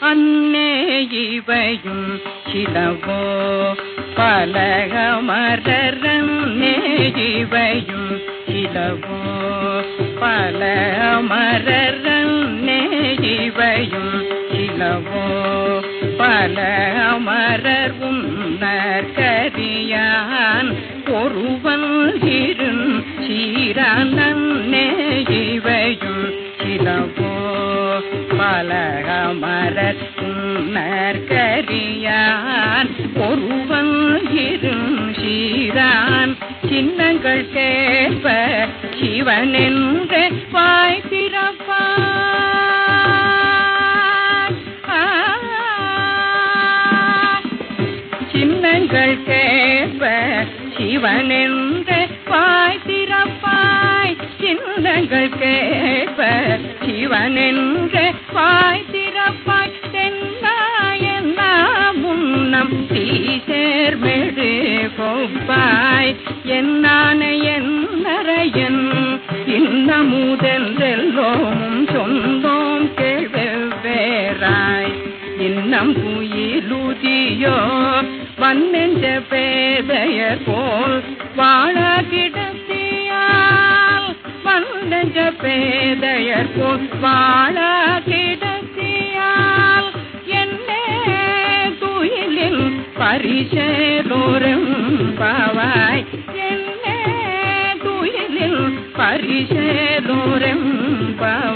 அன்னே இவையும் சிலவோ பலகமரன்னே இவையும் சிலவோ பலமரன்னே இவையும் சிலவோ பல அமரர் உன்னர் கரியான் ஒருவன் இருந் சீரானே இவையும் சிலவோ. பல ஒருவன் இருந் சீரான் சின்னங்கள் கேட்ப சிவன் என்று வாய் திறப்பான் சின்னங்கள் கேட்ப சிவன் என்று வாய் திறப்பாய் சின்னங்கள் கேட்ப சிவன் என்று வாய் திறப்பாய் தென்னாயன முன்னம் தீசேர்மெடு கொப்பாய். என்னான என்னறையன் இன்னமுதென்றெல்லோமும் சொந்தோம் கேள்வேராய் இன்னம் குயிலுதியோ வன்னெஞ்ச பேதையர் போல் வாழ வன்னெஞ்ச பேதையர் போல் வாழ கிடத்தியால் என்னே துயிலில் பரிசேலோரும் பாவாய் என்னே துயிலில் பரிசேலோரும் பாவாய்